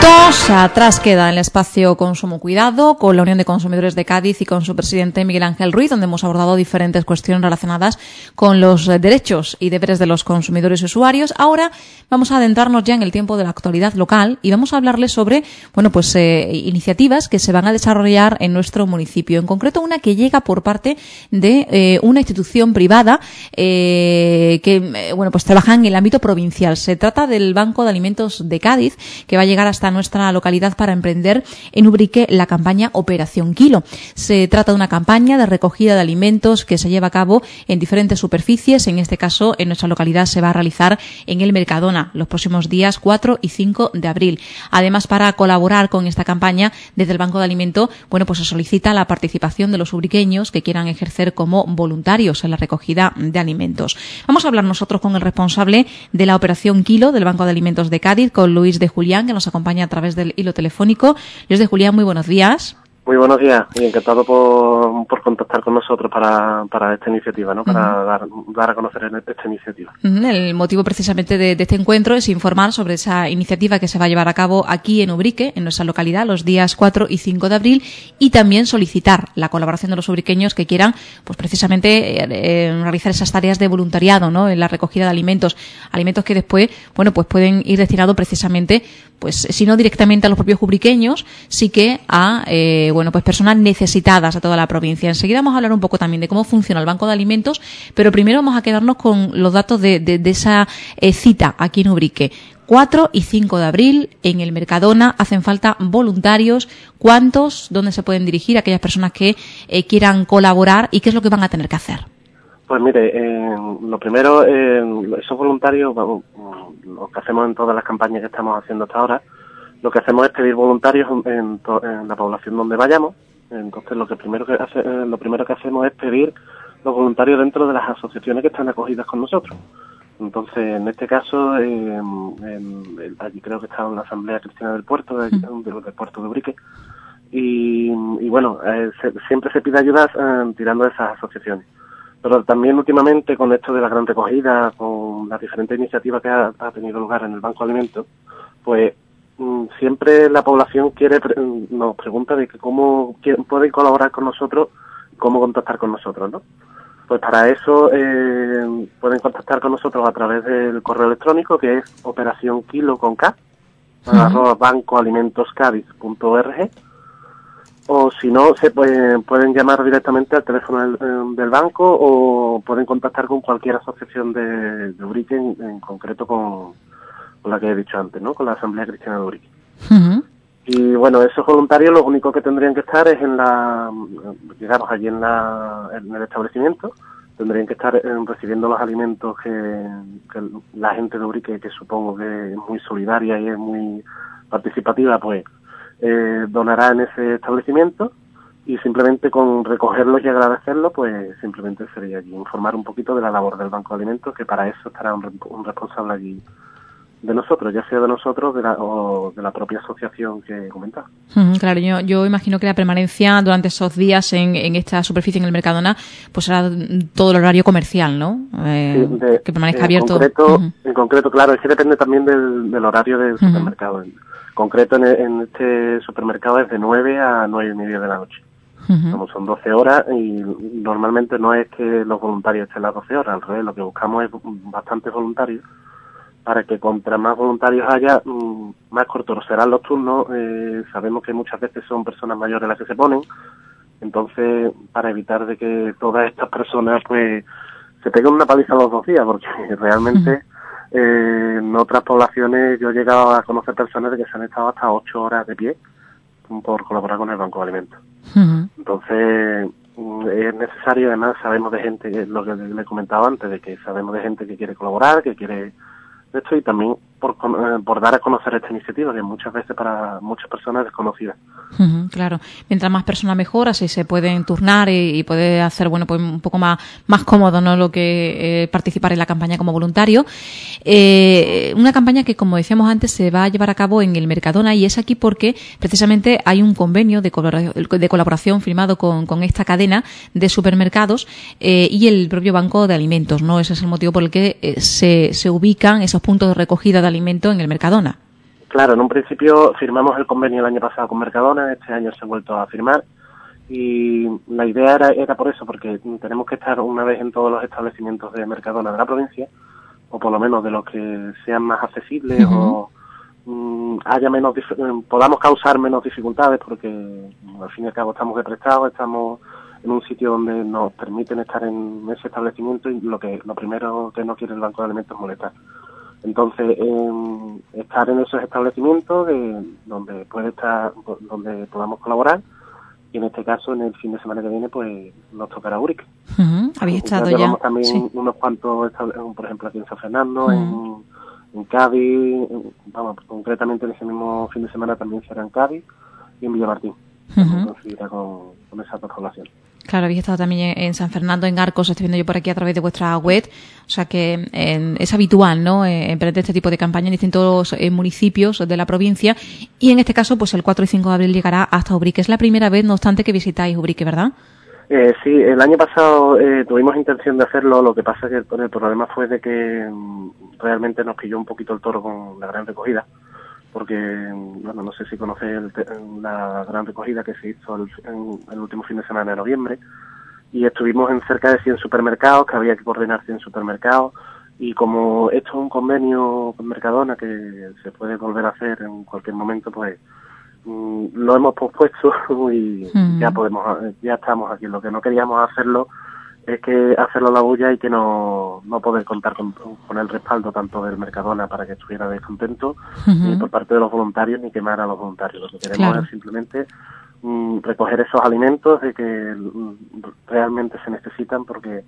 todo Atrás queda el espacio Consumo Cuidado con la Unión de Consumidores de Cádiz y con su presidente Miguel Ángel Ruiz, donde hemos abordado diferentes cuestiones relacionadas con los derechos y deberes de los consumidores y usuarios. Ahora vamos a adentrarnos ya en el tiempo de la actualidad local y vamos a hablarles sobre, bueno, pues eh, iniciativas que se van a desarrollar en nuestro municipio. En concreto, una que llega por parte de eh, una institución privada eh, que, bueno, pues trabaja en el ámbito provincial. Se trata del Banco de Alimentos de Cádiz, que va a llegar hasta nuestra localidad para emprender en Ubrique la campaña Operación Kilo. Se trata de una campaña de recogida de alimentos que se lleva a cabo en diferentes superficies. En este caso, en nuestra localidad se va a realizar en el Mercadona los próximos días 4 y 5 de abril. Además, para colaborar con esta campaña desde el Banco de Alimento, bueno, pues se solicita la participación de los ubriqueños que quieran ejercer como voluntarios en la recogida de alimentos. Vamos a hablar nosotros con el responsable de la operación Kilo del Banco de Alimentos de Cádiz, con Luis de Julián, que nos acompaña a través del hilo telefónico. Luis de Julián, muy buenos días. Muy buenos días y encantado por, por contactar con nosotros para, para esta iniciativa, ¿no? Para dar, dar a conocer esta iniciativa. El motivo precisamente de, de, este encuentro es informar sobre esa iniciativa que se va a llevar a cabo aquí en Ubrique, en nuestra localidad, los días 4 y 5 de abril, y también solicitar la colaboración de los ubriqueños que quieran, pues precisamente, eh, eh, realizar esas tareas de voluntariado, ¿no? En la recogida de alimentos, alimentos que después, bueno, pues pueden ir destinados precisamente, pues si no directamente a los propios ubriqueños, sí que a, eh, bueno, pues personas necesitadas a toda la provincia. Enseguida vamos a hablar un poco también de cómo funciona el Banco de Alimentos, pero primero vamos a quedarnos con los datos de, de, de esa eh, cita aquí en Ubrique. 4 y 5 de abril en el Mercadona hacen falta voluntarios. ¿Cuántos? ¿Dónde se pueden dirigir aquellas personas que eh, quieran colaborar y qué es lo que van a tener que hacer? Pues mire, eh, lo primero, eh, esos voluntarios, vamos, lo que hacemos en todas las campañas que estamos haciendo hasta ahora, lo que hacemos es pedir voluntarios en, to, en la población donde vayamos. Entonces, lo que primero que hace, eh, lo primero que hacemos es pedir los voluntarios dentro de las asociaciones que están acogidas con nosotros. Entonces, en este caso, eh, en, allí creo que está en la Asamblea Cristiana del Puerto, de, Puerto de Ubrique, y, y bueno, eh, se, siempre se pide ayuda eh, tirando de esas asociaciones. Pero también últimamente con esto de la gran recogida, con las diferentes iniciativas que ha, ha tenido lugar en el Banco de Alimentos, pues mm, siempre la población quiere nos pregunta de que cómo pueden colaborar con nosotros, cómo contactar con nosotros, ¿no? Pues para eso eh, pueden contactar con nosotros a través del correo electrónico que es operación kilo con K, uh -huh. arroba bancoalimentoscadiz.org o si no, se pueden, pueden llamar directamente al teléfono del, del, banco o pueden contactar con cualquier asociación de, de Urique, en, en concreto con, con, la que he dicho antes, ¿no? Con la Asamblea Cristiana de Urique. Uh -huh. Y bueno, esos voluntarios lo único que tendrían que estar es en la, digamos, allí en, la, en el establecimiento, tendrían que estar recibiendo los alimentos que, que la gente de Urique, que supongo que es muy solidaria y es muy participativa, pues eh, donará en ese establecimiento y simplemente con recogerlos y agradecerlos, pues simplemente sería allí informar un poquito de la labor del Banco de Alimentos, que para eso estará un, un responsable allí de nosotros, ya sea de nosotros de la, o de la propia asociación que comentaba. Mm, claro, yo, yo imagino que la permanencia durante esos días en, en esta superficie en el Mercadona, pues será todo el horario comercial, ¿no? Eh, sí, de, que permanezca en abierto. Concreto, uh -huh. En concreto, claro, es que depende también del, del horario del supermercado. Uh -huh. Concreto, en, en, este supermercado es de 9 a 9 y media de la noche. Uh -huh. Como son 12 horas y normalmente no es que los voluntarios estén las 12 horas, al revés, lo que buscamos es bastantes voluntarios para que contra más voluntarios haya, mmm, más cortos serán los turnos. Eh, sabemos que muchas veces son personas mayores las que se ponen, entonces para evitar de que todas estas personas pues se peguen una paliza los dos días, porque realmente eh, en otras poblaciones yo he llegado a conocer personas de que se han estado hasta ocho horas de pie por colaborar con el Banco de Alimentos. Uh -huh. Entonces es necesario, además sabemos de gente, lo que le comentaba antes, de que sabemos de gente que quiere colaborar, que quiere esto y también por, eh, por dar a conocer esta iniciativa, que muchas veces para muchas personas es desconocida. Claro, mientras más personas mejor, así se pueden turnar y, puede hacer bueno pues un poco más, más cómodo no lo que eh, participar en la campaña como voluntario. Eh, una campaña que, como decíamos antes, se va a llevar a cabo en el Mercadona y es aquí porque precisamente hay un convenio de, colaboración, de colaboración firmado con, con, esta cadena de supermercados eh, y el propio Banco de Alimentos. no Ese es el motivo por el que se, se ubican esos puntos de recogida de alimento en el Mercadona. Claro, en un principio firmamos el convenio el año pasado con Mercadona, este año se ha vuelto a firmar y la idea era, era por eso, porque tenemos que estar una vez en todos los establecimientos de Mercadona de la provincia, o por lo menos de los que sean más accesibles o mm, haya menos podamos causar menos dificultades porque al fin y al cabo estamos de prestado, estamos en un sitio donde nos permiten estar en ese establecimiento y lo que lo primero que no quiere el Banco de Alimentos es molestar. Entonces, estar en esos establecimientos donde puede estar, donde podamos colaborar y en este caso en el fin de semana que viene pues nos tocará Uric. ¿Habéis estado ya? también unos cuantos, por ejemplo aquí en San Fernando, en, en Cádiz, vamos, concretamente en ese mismo fin de semana también será en Cádiz y en Villamartín, uh con, con esa población. Claro, habéis estado también en San Fernando, en Arcos, estoy viendo yo por aquí a través de vuestra web. O sea que es habitual, ¿no? Eh, emprender este tipo de campaña en distintos eh, municipios de la provincia. Y en este caso, pues el 4 y 5 de abril llegará hasta Ubrique. Es la primera vez, no obstante, que visitáis Ubrique, ¿verdad? Eh, sí, el año pasado tuvimos intención de hacerlo, lo que pasa es que el problema fue de que mm, realmente nos pilló un poquito el toro con la gran recogida porque, bueno, no sé si conocéis la gran recogida que se hizo el, en, el último fin de semana de noviembre, y estuvimos en cerca de 100 supermercados, que había que coordinar 100 supermercados, y como esto es un convenio con Mercadona que se puede volver a hacer en cualquier momento, pues mm, lo hemos pospuesto y ya podemos, ya estamos aquí. Lo que no queríamos hacerlo es que hacerlo la bulla y que no, no poder contar con, el respaldo tanto del Mercadona para que estuviera descontento, ni por parte de los voluntarios, ni quemar a los voluntarios. Lo que queremos es simplemente mm, recoger esos alimentos de que mm, realmente se necesitan porque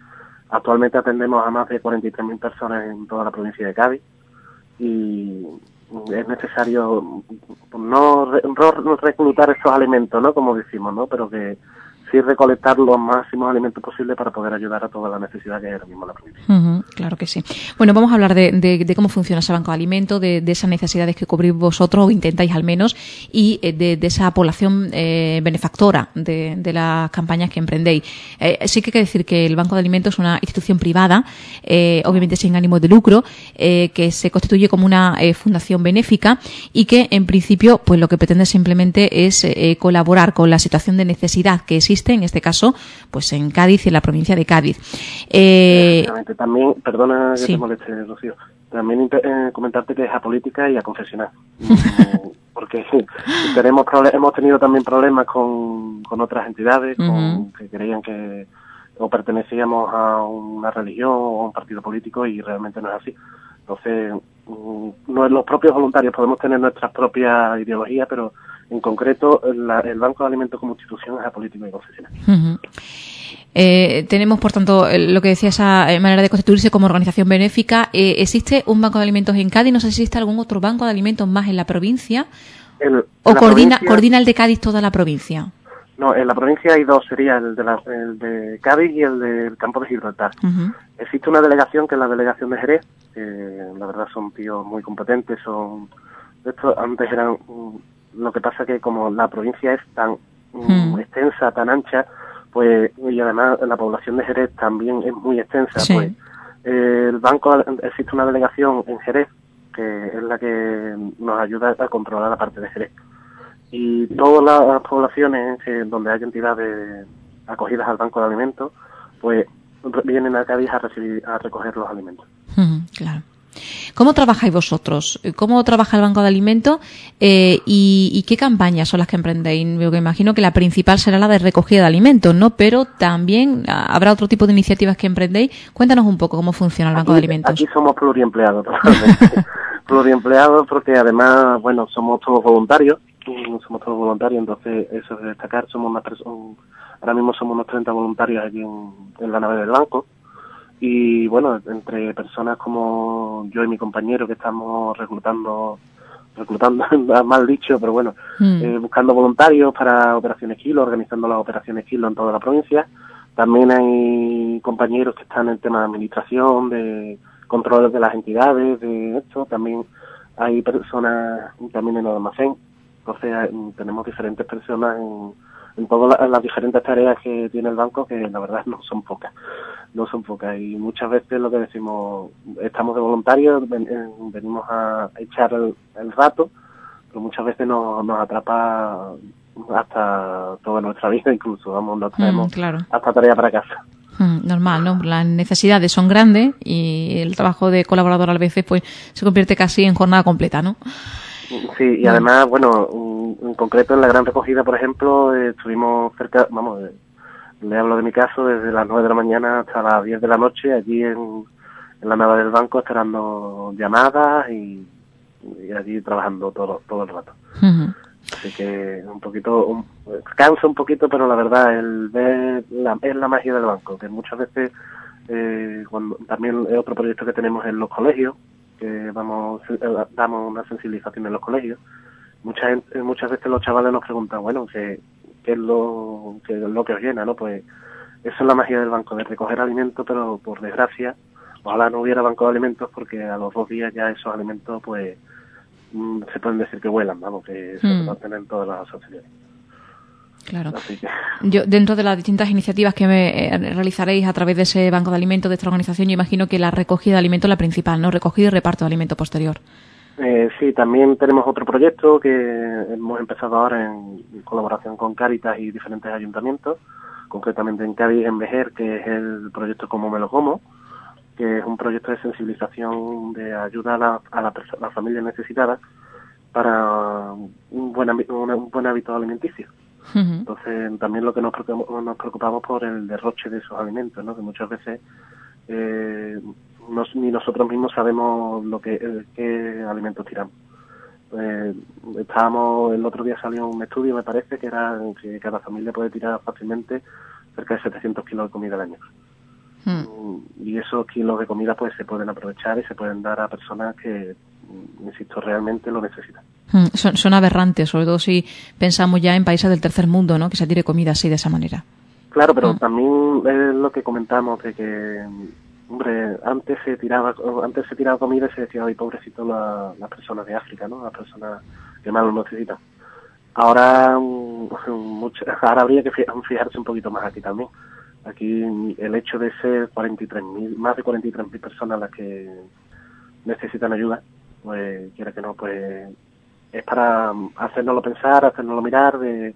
actualmente atendemos a más de 43.000 personas en toda la provincia de Cádiz y es necesario no, no reclutar esos alimentos, ¿no? Como decimos, ¿no? Pero que sí recolectar los máximos alimentos posibles para poder ayudar a toda la necesidad que hay ahora mismo la provincia. Claro que sí. Bueno, vamos a hablar de, cómo funciona ese banco de alimentos, de, esas necesidades que cubrís vosotros, o intentáis al menos, y eh, de, esa población eh, benefactora de, las campañas que emprendéis. Eh, sí que hay que decir que el Banco de Alimentos es una institución privada, obviamente sin ánimo de lucro, que se constituye como una fundación benéfica y que, en principio, pues lo que pretende simplemente es colaborar con la situación de necesidad que existe en este caso, pues en Cádiz y en la provincia de Cádiz. Eh, también, perdona que te moleste, Rocío, también eh, comentarte que es apolítica y a confesional. porque tenemos hemos tenido también problemas con, con otras entidades con, que creían que o pertenecíamos a una religión o a un partido político y realmente no es así. Entonces, mm, no los propios voluntarios podemos tener nuestras propias ideologías, pero en concreto, el Banco de Alimentos como institución es apolítico y confesional. Eh, tenemos, por tanto, lo que decía esa eh, manera de constituirse como organización benéfica. Eh, ¿Existe un banco de alimentos en Cádiz? No sé si existe algún otro banco de alimentos más en la provincia. ¿O coordina, coordina el de Cádiz toda la provincia? No, en la provincia hay dos, sería el de, el de Cádiz y el del campo de Gibraltar. Existe una delegación que es la delegación de Jerez, que la verdad son tíos muy competentes, son... Antes eran lo que pasa que como la provincia es tan mm, hmm. extensa, tan ancha, pues y además la población de Jerez también es muy extensa, pues el banco existe una delegación en Jerez que es la que nos ayuda a controlar la parte de Jerez. Y todas las poblaciones donde hay entidades acogidas al banco de alimentos, pues vienen a Cádiz a recibir, a recoger los alimentos. Claro. ¿Cómo trabajáis vosotros? ¿Cómo trabaja el Banco de Alimentos? Eh, y, qué campañas son las que emprendéis? Yo que imagino que la principal será la de recogida de alimentos, ¿no? Pero también ah, habrá otro tipo de iniciativas que emprendéis. Cuéntanos un poco cómo funciona el Banco de Alimentos. Aquí somos pluriempleados, totalmente. pluriempleados porque además, bueno, somos todos voluntarios. Somos todos voluntarios, entonces eso es destacar. Somos persona, ahora mismo somos unos 30 voluntarios aquí en la nave del banco y bueno, entre personas como yo y mi compañero que estamos reclutando, reclutando, mal dicho, pero bueno, hmm. eh, buscando voluntarios para Operaciones Kilo, organizando las Operaciones Kilo en toda la provincia. También hay compañeros que están en el tema de administración, de controles de las entidades, de esto. También hay personas también en el almacén. Entonces tenemos diferentes personas en, en todas las diferentes tareas que tiene el banco, que la verdad no son pocas no son pocas y muchas veces lo que decimos, estamos de voluntarios, eh, venimos a echar el, rato pero muchas veces nos, nos atrapa hasta toda nuestra vida incluso, vamos, nos traemos claro. hasta tarea para casa. Mm, Normal, ¿no? Las necesidades son grandes y el trabajo de colaborador a veces pues se convierte casi en jornada completa, ¿no? Sí, y además, bueno, mm, en concreto en la gran recogida, por ejemplo, eh, estuvimos cerca, vamos, eh, le hablo de mi caso, desde las 9 de la mañana hasta las 10 de la noche, allí en, en la nave del banco, esperando llamadas y, y allí trabajando todo, todo el rato. Así que un poquito, un- cansa un poquito, pero la verdad, el ver la, es la magia del banco, que muchas veces, eh, cuando, también es otro proyecto que tenemos en los colegios, que vamos, damos una sensibilización en los colegios. Muchas, gente- muchas veces los chavales nos preguntan, bueno, ¿qué, qué es lo, qué es lo que os llena? no Pues eso es la magia del banco, de recoger alimentos, pero por desgracia, ojalá no hubiera banco de alimentos porque a los dos días ya esos alimentos, pues, mm, se pueden decir que vuelan, vamos, que se Mm. reparten en todas las asociaciones. Claro. Que, Yo, dentro de las distintas iniciativas que me, eh, realizaréis a través de ese banco de alimentos, de esta organización, yo imagino que la recogida de alimentos es la principal, ¿no? Recogida y reparto de alimento posterior. Eh, sí, también tenemos otro proyecto que hemos empezado ahora en colaboración con Cáritas y diferentes ayuntamientos, concretamente en Cádiz, en Vejer, que es el proyecto Como me lo como, que es un proyecto de sensibilización de ayuda a la, a la, perso- a la familia necesitada para un buen, un buen hábito alimenticio. Entonces, también lo que nos preocupamos, nos preocupamos por el derroche de esos alimentos, ¿no? Que muchas veces eh, nos- ni nosotros mismos sabemos lo que eh, qué alimentos tiramos. Eh, estábamos, el otro día salió un estudio, me parece, que era que cada familia puede tirar fácilmente cerca de 700 kilos de comida al año. Mm. Mm, Y esos kilos de comida pues se pueden aprovechar y se pueden dar a personas que, mm, insisto, realmente lo necesitan. Mm, Son, son aberrantes, sobre todo si pensamos ya en países del tercer mundo, ¿no? Que se tire comida así, de esa manera. Claro, pero Mm. también es lo que comentamos de que, hombre, antes se tiraba, antes se tiraba comida y se decía, ay, pobrecito la- las personas de África, ¿no? Las personas que más lo necesitan. Ahora, mm, ahora habría que fi- fijarse un poquito más aquí también. Aquí el hecho de ser 43.000, más de 43.000 personas las que necesitan ayuda, pues quiera que no, pues es para hacernoslo pensar, hacernoslo mirar, de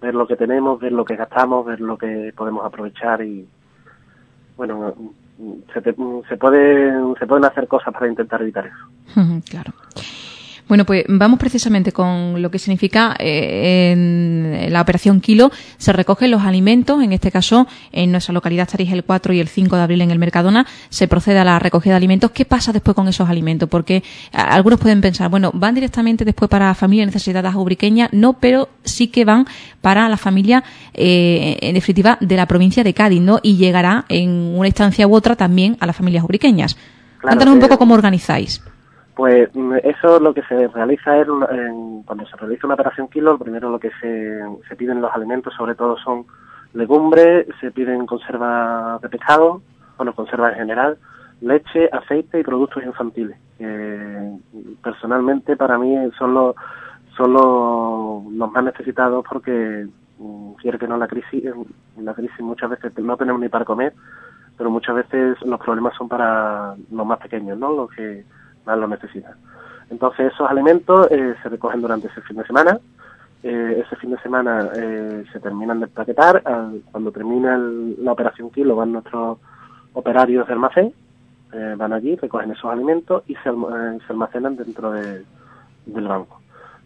ver lo que tenemos, ver lo que gastamos, ver lo que podemos aprovechar y bueno, se, te- se puede se pueden hacer cosas para intentar evitar eso. Claro. Bueno, pues vamos precisamente con lo que significa eh, en la operación Kilo. Se recogen los alimentos, en este caso en nuestra localidad estaréis el 4 y el 5 de abril en el Mercadona. Se procede a la recogida de alimentos. ¿Qué pasa después con esos alimentos? Porque a- algunos pueden pensar, bueno, van directamente después para familias necesitadas ubriqueñas. No, pero sí que van para la familia, eh, en definitiva, de la provincia de Cádiz, ¿no? Y llegará en una instancia u otra también a las familias ubriqueñas. Claro, Cuéntanos un eh, poco cómo organizáis. Pues mm, eso lo que se realiza es, una- en- cuando se realiza una operación kilo, lo primero lo que se, piden los alimentos, sobre todo son legumbres, se piden conservas de pescado, bueno, conservas en general, leche, aceite y productos infantiles. que personalmente para mí son los, son los, más necesitados porque mm, quiere que no la crisis, la crisis muchas veces no tenemos ni para comer, pero muchas veces los problemas son para los más pequeños, ¿no? Los que más lo necesitan. Entonces esos alimentos eh, se recogen durante ese fin de semana. Eh, ese fin de semana eh, se terminan de empaquetar. Cuando termina la operación kilo van nuestros operarios de almacén, van allí, recogen esos alimentos y se, se almacenan dentro de- del banco.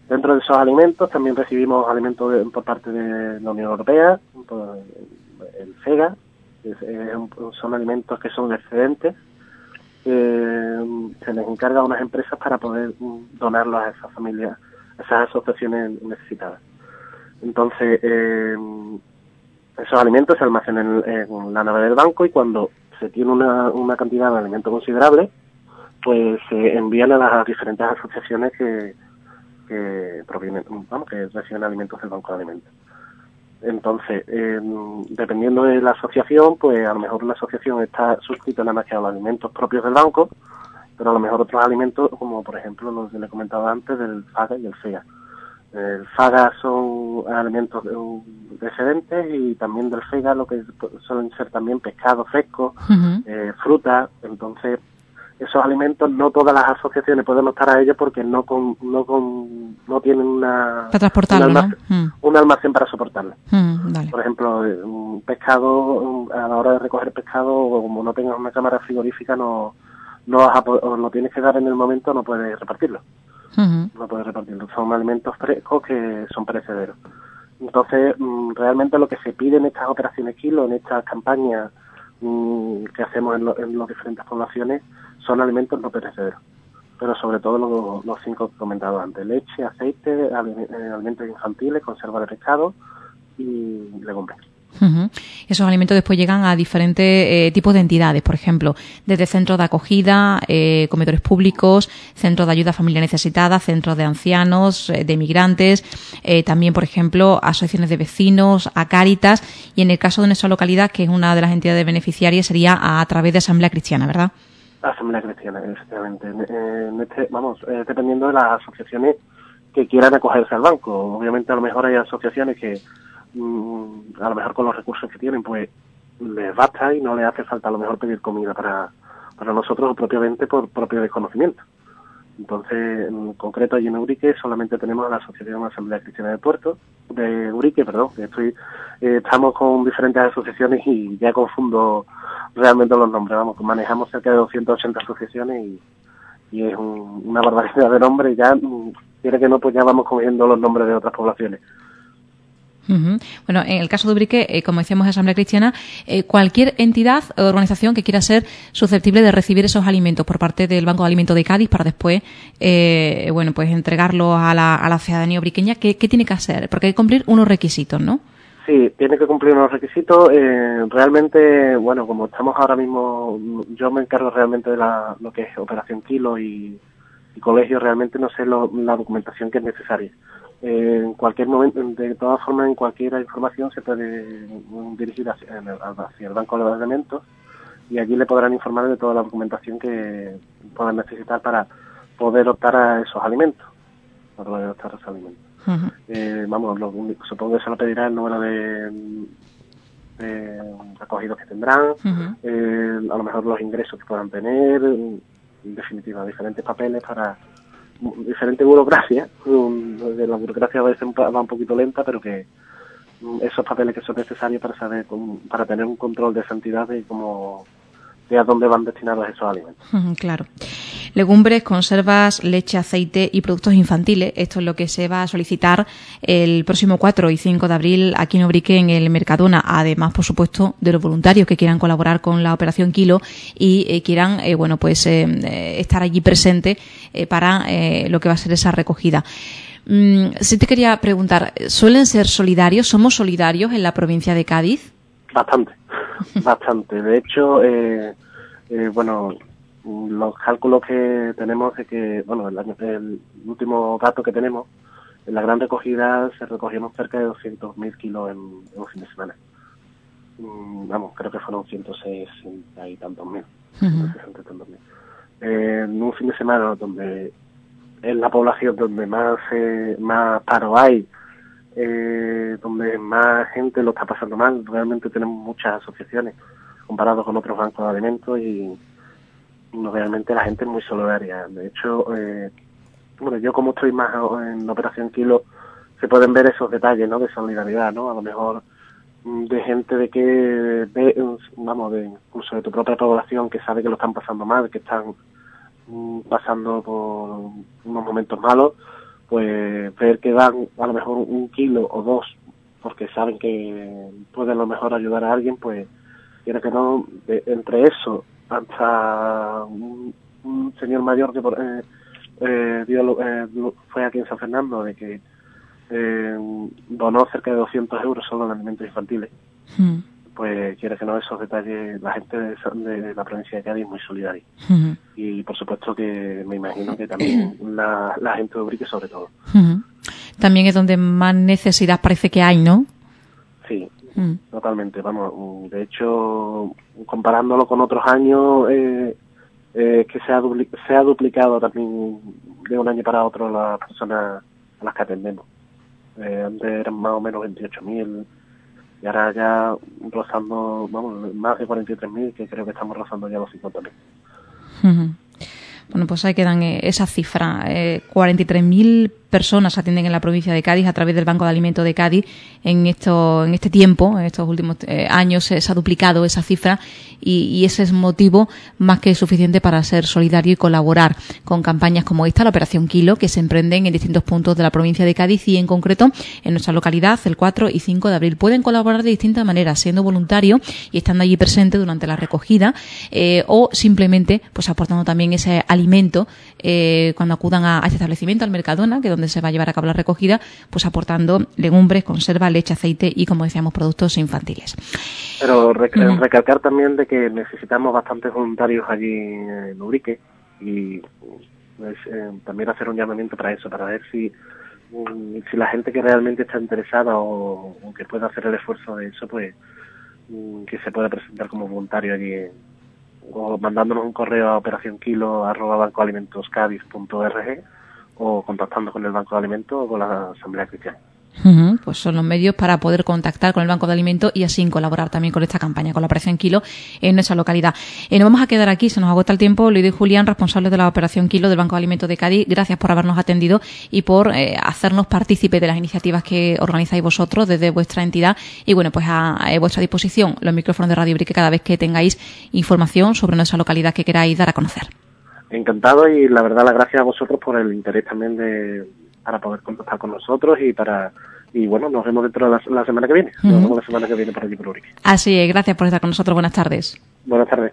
Dentro de esos alimentos también recibimos alimentos por parte de la Unión Europea, por el FEGA, es- son alimentos que son excedentes eh, se les encarga a unas empresas para poder donarlos a esas familias, a esas asociaciones necesitadas. Entonces, eh, esos alimentos se almacenan en, la nave del banco y cuando se tiene una, una cantidad de alimentos considerable, pues se envían a las diferentes asociaciones que, que provienen, vamos, que reciben alimentos del Banco de Alimentos. Entonces, eh, dependiendo de la asociación, pues a lo mejor la asociación está suscrita nada más que a los alimentos propios del banco, pero a lo mejor otros alimentos, como por ejemplo los que le comentaba antes, del FAGA y el FEA. El FAGA son alimentos de, de excedentes y también del FEGA lo que suelen ser también pescado fresco, eh, fruta, entonces esos alimentos no todas las asociaciones pueden optar a ellos porque no con, no con, no tienen una un, almacén, mm. un almacén para soportarlo. Mm, Por ejemplo, un pescado a la hora de recoger pescado como no tengas una cámara frigorífica no no vas a, o lo tienes que dar en el momento no puedes repartirlo. No puedes repartirlo. Son alimentos frescos que son perecederos. Entonces, mm, realmente lo que se pide en estas operaciones kilo, en estas campañas que hacemos en, en las diferentes poblaciones, son alimentos no perecederos, pero sobre todo los, cinco que he comentado antes, leche, aceite, eh, alimentos infantiles, conserva de pescado y legumbres. Esos alimentos después llegan a diferentes eh, tipos de entidades, por ejemplo, desde centros de acogida, eh, comedores públicos, centros de ayuda familiar necesitada, centros de ancianos, de migrantes, también, por ejemplo, asociaciones de vecinos, a Cáritas, y en el caso de nuestra localidad, que es una de las entidades beneficiarias, sería a través de Asamblea Cristiana, ¿verdad? Asamblea Cristiana, efectivamente. En este, vamos, eh, dependiendo de las asociaciones que quieran acogerse al banco. Obviamente a lo mejor hay asociaciones que mm, a lo mejor con los recursos que tienen pues les basta y no les hace falta a lo mejor pedir comida para, para nosotros propiamente por propio desconocimiento. Entonces, en concreto allí en Urique solamente tenemos la Asociación Asamblea Cristiana de Puerto, de Urique, perdón, que estoy, eh, estamos con diferentes asociaciones y ya confundo realmente los nombres. Vamos, manejamos cerca de 280 asociaciones y, es una barbaridad de nombres. Ya, mm, quiere que no, pues ya vamos cogiendo los nombres de otras poblaciones. Bueno, en el caso de Ubrique, eh, como decíamos, Asamblea Cristiana, eh, cualquier entidad o organización que quiera ser susceptible de recibir esos alimentos por parte del Banco de Alimentos de Cádiz para después, eh, bueno, pues entregarlos a la, a la ciudadanía ubriqueña, ¿qué, ¿qué tiene que hacer? Porque hay que cumplir unos requisitos, ¿no? Sí, tiene que cumplir unos requisitos. Eh, realmente, bueno, como estamos ahora mismo, yo me encargo realmente de lo que es Operación Kilo y, colegio, realmente no sé la documentación que es necesaria. Eh, en cualquier momento, de todas formas, en cualquier información se puede dirigir hacia, el Banco de Alimentos y allí le podrán informar de toda la documentación que puedan necesitar para poder optar a esos alimentos, para poder optar a esos alimentos eh, vamos, supongo que se lo pedirá el número de, acogidos que tendrán, eh, a lo mejor los ingresos que puedan tener, en definitiva, diferentes papeles para diferente burocracia, de la burocracia a veces va un poquito lenta, pero que mm, esos papeles que son necesarios para saber, para tener un control de santidad y cómo de a dónde van destinados esos alimentos. Claro. Legumbres, conservas, leche, aceite y productos infantiles. Esto es lo que se va a solicitar el próximo 4 y 5 de abril aquí en Obrique, en el Mercadona. Además, por supuesto, de los voluntarios que quieran colaborar con la Operación Kilo y eh, quieran, eh, bueno, pues eh, estar allí presente para lo que va a ser esa recogida. Mm, sí te quería preguntar, ¿suelen ser solidarios? ¿Somos solidarios en la provincia de Cádiz? Bastante, bastante. De hecho, eh, eh, bueno, los cálculos que tenemos es que, bueno, el, el último dato que tenemos, en la gran recogida se recogieron cerca de 200.000 kilos en, un fin de semana. Mm, vamos, creo que fueron 160 y tantos mil. Eh, en un fin de semana donde es la población donde más más paro hay, eh, donde más gente lo está pasando mal. Realmente tenemos muchas asociaciones comparados con otros bancos de alimentos y realmente la gente es muy solidaria. De hecho, eh, bueno, yo como estoy más en Operación Kilo, se pueden ver esos detalles, ¿no? De solidaridad, ¿no? A lo mejor mm, de gente de que, vamos, de incluso de tu propia población que sabe que lo están pasando mal, que están mm, pasando por unos momentos malos pues ver que dan a lo mejor un kilo o dos porque saben que pueden a lo mejor ayudar a alguien, pues quiere que no, entre eso hasta un, señor mayor que eh, eh, eh, fue aquí en San Fernando de que donó cerca de 200 euros solo en alimentos infantiles. Hmm pues quiere que no esos detalles, la gente de, la provincia de Cádiz es muy solidaria. Y por supuesto que me imagino que también la, gente de Ubrique sobre todo. También es donde más necesidad parece que hay, ¿no? Sí, totalmente. Vamos, de hecho, comparándolo con otros años, eh, eh, que se ha, se ha duplicado también de un año para otro las personas a las que atendemos. Eh, antes eran más o menos 28.000 y ahora ya rozando, vamos, más de 43.000, que creo que estamos rozando ya los 50.000. Bueno, pues ahí quedan eh, esa cifra. Eh, 43.000 personas atienden en la provincia de Cádiz a través del Banco de Alimentos de Cádiz. En, esto, en este tiempo, en estos últimos eh, años, se ha duplicado esa cifra y, ese es motivo más que suficiente para ser solidario y colaborar con campañas como esta, la Operación Kilo, que se emprenden en distintos puntos de la provincia de Cádiz y en concreto en nuestra localidad el 4 y 5 de abril. Pueden colaborar de distintas maneras, siendo voluntario y estando allí presente durante la recogida eh, o simplemente pues aportando también ese alimento eh, cuando acudan a, a este establecimiento, al Mercadona, que donde se va a llevar a cabo la recogida, pues aportando legumbres, conserva, leche, aceite y, como decíamos, productos infantiles. Pero rec uh -huh. recalcar también de que necesitamos bastantes voluntarios allí en Ubrique y pues, eh, también hacer un llamamiento para eso, para ver si, um, si la gente que realmente está interesada o, o, que pueda hacer el esfuerzo de eso, pues um, que se pueda presentar como voluntario allí o mandándonos un correo a operacionkilo arroba bancoalimentoscadiz.org o contactando con el Banco de Alimentos o con la Asamblea Cristiana. Pues son los medios para poder contactar con el Banco de Alimentos y así colaborar también con esta campaña, con la Operación Kilo en nuestra localidad. Eh, nos vamos a quedar aquí, se nos agota el tiempo. Luis y Julián, responsables de la Operación Kilo del Banco de Alimentos de Cádiz, gracias por habernos atendido y por eh, hacernos partícipes de las iniciativas que organizáis vosotros desde vuestra entidad. Y bueno, pues a, a vuestra disposición los micrófonos de Radio Brique cada vez que tengáis información sobre nuestra localidad que queráis dar a conocer. Encantado y la verdad las gracias a vosotros por el interés también de para poder contactar con nosotros y para y bueno, nos vemos dentro de la, la semana que viene. Uh -huh. Nos vemos la semana que viene por allí por Urique. Así es, gracias por estar con nosotros. Buenas tardes. Buenas tardes.